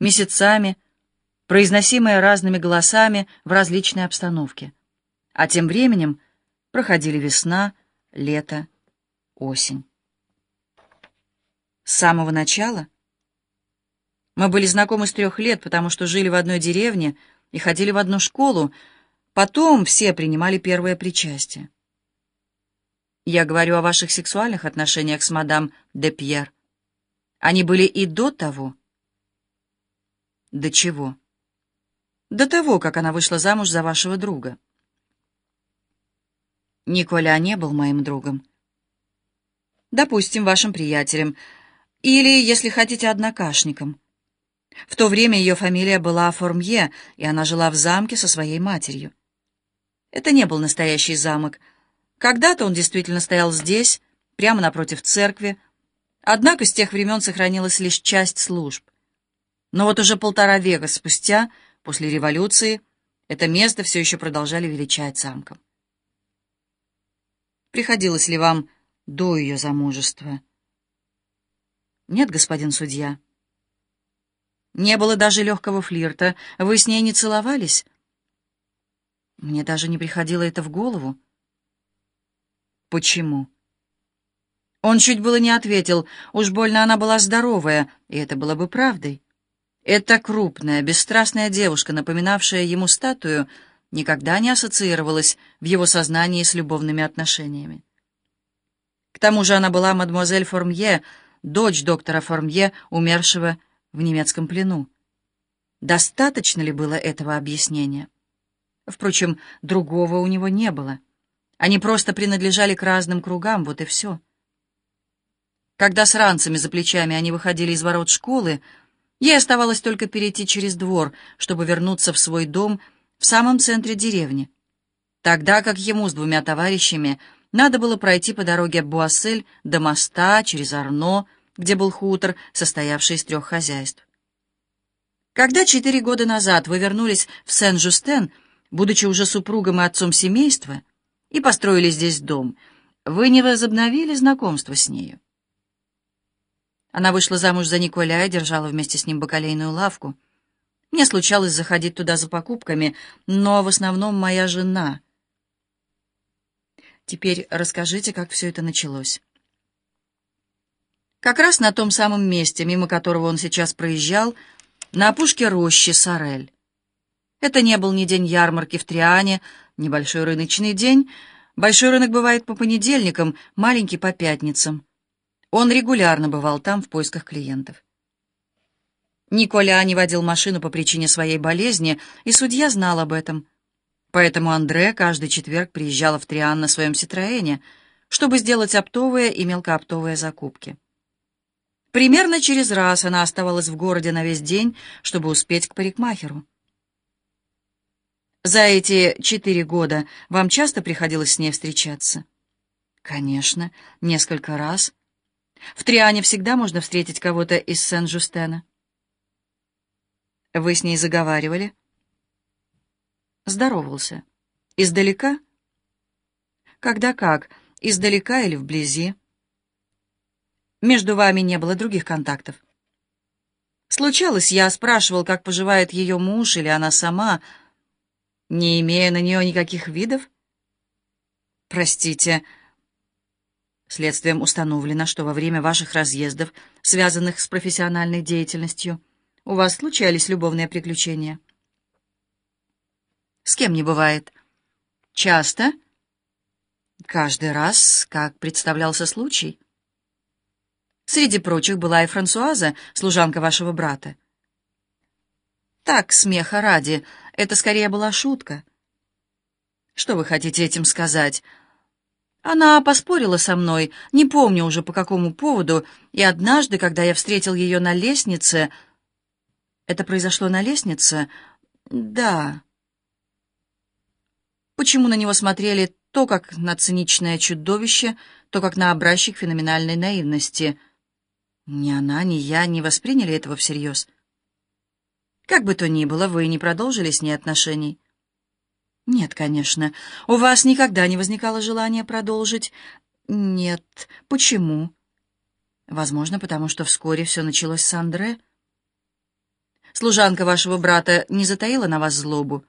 месяцами, произносимые разными голосами в различной обстановке. А тем временем проходили весна, лето, осень. С самого начала мы были знакомы с трех лет, потому что жили в одной деревне и ходили в одну школу, потом все принимали первое причастие. Я говорю о ваших сексуальных отношениях с мадам де Пьер. Они были и до того. До чего? До того, как она вышла замуж за вашего друга. Николя не был моим другом. Допустим, вашим приятелем. Или, если хотите, однокашником. В то время ее фамилия была Формье, и она жила в замке со своей матерью. Это не был настоящий замок. Когда-то он действительно стоял здесь, прямо напротив церкви, однако с тех времен сохранилась лишь часть служб. Но вот уже полтора века спустя, после революции, это место все еще продолжали величать замком. Приходилось ли вам до ее замужества? Нет, господин судья. Не было даже легкого флирта. Вы с ней не целовались? Мне даже не приходило это в голову. Почему? Он чуть было не ответил. Уж больно она была здоровая, и это было бы правдой. Эта крупная, бесстрастная девушка, напоминавшая ему статую, никогда не ассоциировалась в его сознании с любовными отношениями. К тому же она была мадемуазель Формье, дочь доктора Формье, умершего в немецком плену. Достаточно ли было этого объяснения? Впрочем, другого у него не было. Они просто принадлежали к разным кругам, вот и все. Когда с ранцами за плечами они выходили из ворот школы, ей оставалось только перейти через двор, чтобы вернуться в свой дом в самом центре деревни, тогда как ему с двумя товарищами надо было пройти по дороге Буассель до моста через Арно, где был хутор, состоявший из трех хозяйств. Когда четыре года назад вы вернулись в Сен-Жустен, будучи уже супругом и отцом семейства, и построили здесь дом, вы не возобновили знакомство с нею. Она вышла замуж за Николя и держала вместе с ним бакалейную лавку. Мне случалось заходить туда за покупками, но в основном моя жена. Теперь расскажите, как все это началось. Как раз на том самом месте, мимо которого он сейчас проезжал, на опушке рощи Сорель. Это не был ни день ярмарки в Триане, небольшой рыночный день. Большой рынок бывает по понедельникам, маленький по пятницам. Он регулярно бывал там в поисках клиентов. Николя не водил машину по причине своей болезни, и судья знал об этом. Поэтому Андре каждый четверг приезжала в Триан на своем Ситроэне, чтобы сделать оптовые и мелкооптовые закупки. Примерно через раз она оставалась в городе на весь день, чтобы успеть к парикмахеру. За эти четыре года вам часто приходилось с ней встречаться? Конечно, несколько раз. В Триане всегда можно встретить кого-то из Сен-Жустена. Вы с ней заговаривали? Здоровался. Издалека? Когда как, издалека или вблизи? Между вами не было других контактов? Случалось, я спрашивал, как поживает ее муж или она сама, — не имея на нее никаких видов? Простите. Следствием установлено, что во время ваших разъездов, связанных с профессиональной деятельностью, у вас случались любовные приключения. С кем не бывает? Часто? Каждый раз, как представлялся случай. Среди прочих была и Франсуаза, служанка вашего брата. Так, смеха ради, это скорее была шутка. Что вы хотите этим сказать? Она поспорила со мной, не помню уже по какому поводу, и однажды, когда я встретил ее на лестнице... Это произошло на лестнице? Да. Почему на него смотрели то как на циничное чудовище, то как на образчик феноменальной наивности? Ни она, ни я не восприняли этого всерьез. Как бы то ни было, вы не продолжили с ней отношений? Нет, конечно. У вас никогда не возникало желания продолжить? Нет. Почему? Возможно, потому что вскоре все началось с Андре. Служанка вашего брата не затаила на вас злобу?